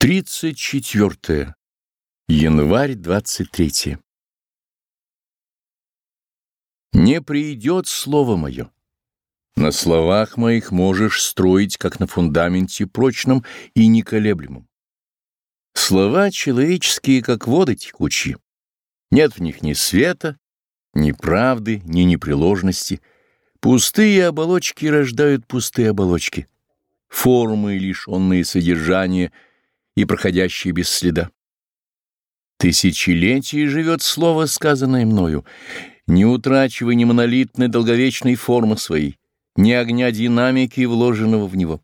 34. Январь 23. Не придет слово мое. На словах моих можешь строить, как на фундаменте прочном и неколеблемом. Слова человеческие, как воды текучие. Нет в них ни света, ни правды, ни непреложности. Пустые оболочки рождают пустые оболочки. Формы, лишенные содержания — и проходящие без следа. Тысячелетий живет слово, сказанное мною, не утрачивая ни монолитной долговечной формы своей, ни огня динамики, вложенного в него.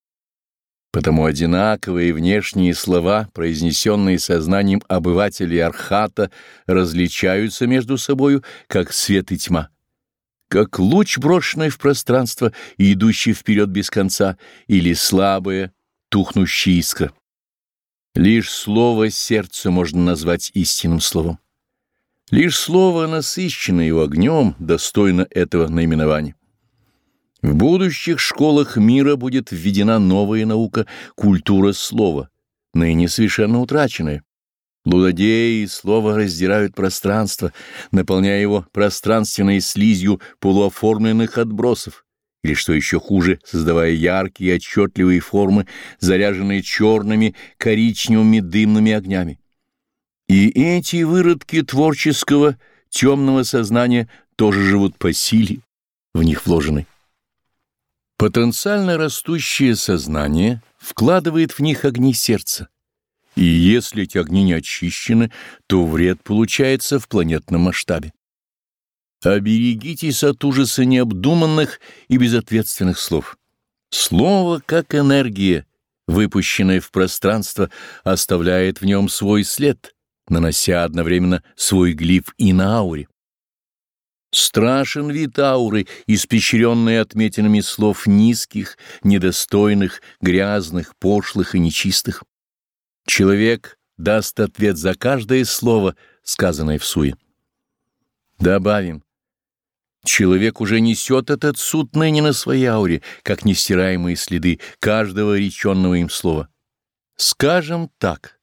Потому одинаковые внешние слова, произнесенные сознанием обывателей Архата, различаются между собою, как свет и тьма, как луч, брошенный в пространство и идущий вперед без конца, или слабая, тухнущая искра. Лишь слово сердца можно назвать истинным словом. Лишь слово, насыщенное его огнем, достойно этого наименования. В будущих школах мира будет введена новая наука — культура слова, ныне совершенно утраченная. Лудодеи слова раздирают пространство, наполняя его пространственной слизью полуоформленных отбросов или, что еще хуже, создавая яркие отчетливые формы, заряженные черными, коричневыми дымными огнями. И эти выродки творческого темного сознания тоже живут по силе, в них вложены. Потенциально растущее сознание вкладывает в них огни сердца, и если эти огни не очищены, то вред получается в планетном масштабе. Оберегитесь от ужаса необдуманных и безответственных слов. Слово, как энергия, выпущенная в пространство, оставляет в нем свой след, нанося одновременно свой глиф и на ауре. Страшен вид ауры, испещренной отметинами слов низких, недостойных, грязных, пошлых и нечистых. Человек даст ответ за каждое слово, сказанное в суе. Добавим, Человек уже несет этот суд ныне на своей ауре, как нестираемые следы каждого реченного им слова. Скажем так.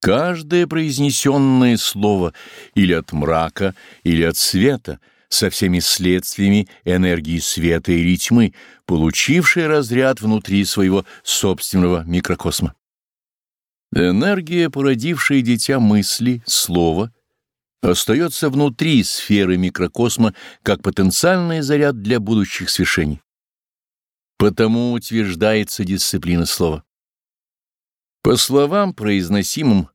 Каждое произнесенное слово или от мрака, или от света, со всеми следствиями энергии света или тьмы, получившее разряд внутри своего собственного микрокосма. Энергия, породившая дитя мысли, слова — остается внутри сферы микрокосма как потенциальный заряд для будущих свершений. Потому утверждается дисциплина слова. По словам, произносимым,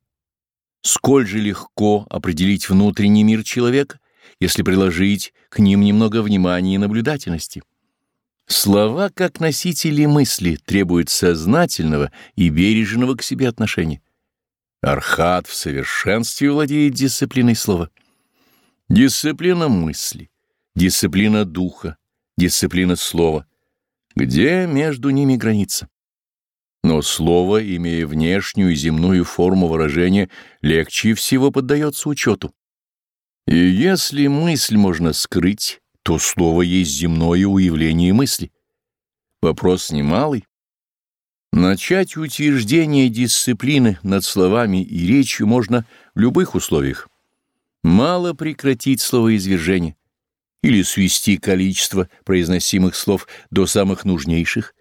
сколь же легко определить внутренний мир человека, если приложить к ним немного внимания и наблюдательности. Слова, как носители мысли, требуют сознательного и бережного к себе отношения. Архат в совершенстве владеет дисциплиной слова. Дисциплина мысли, дисциплина духа, дисциплина слова. Где между ними граница? Но слово, имея внешнюю земную форму выражения, легче всего поддается учету. И если мысль можно скрыть, то слово есть земное уявление мысли. Вопрос немалый. Начать утверждение дисциплины над словами и речью можно в любых условиях. Мало прекратить словоизвержение или свести количество произносимых слов до самых нужнейших.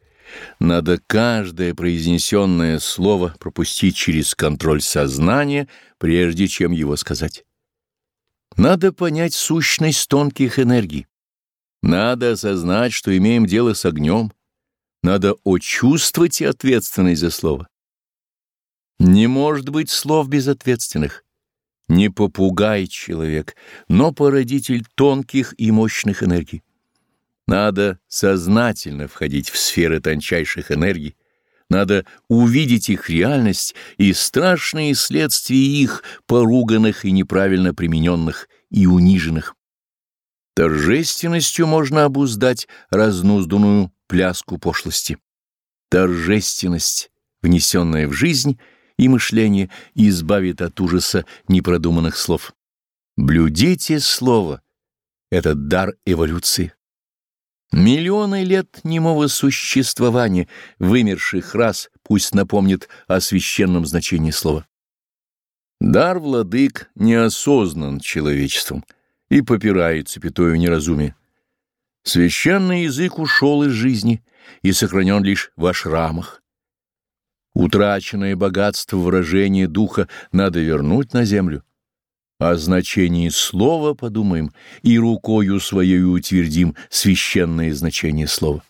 Надо каждое произнесенное слово пропустить через контроль сознания, прежде чем его сказать. Надо понять сущность тонких энергий. Надо осознать, что имеем дело с огнем, надо очувствовать и ответственность за слово. Не может быть слов безответственных. Не попугай человек, но породитель тонких и мощных энергий. Надо сознательно входить в сферы тончайших энергий, надо увидеть их реальность и страшные следствия их, поруганных и неправильно примененных и униженных. Торжественностью можно обуздать разнузданную пляску пошлости. Торжественность, внесенная в жизнь и мышление, избавит от ужаса непродуманных слов. Блюдите слово — это дар эволюции. Миллионы лет немого существования вымерших рас пусть напомнит о священном значении слова. Дар владык неосознан человечеством и попирается пятою неразумия. Священный язык ушел из жизни и сохранен лишь в ашрамах. Утраченное богатство выражения духа надо вернуть на землю. О значении слова подумаем и рукою своей утвердим священное значение слова.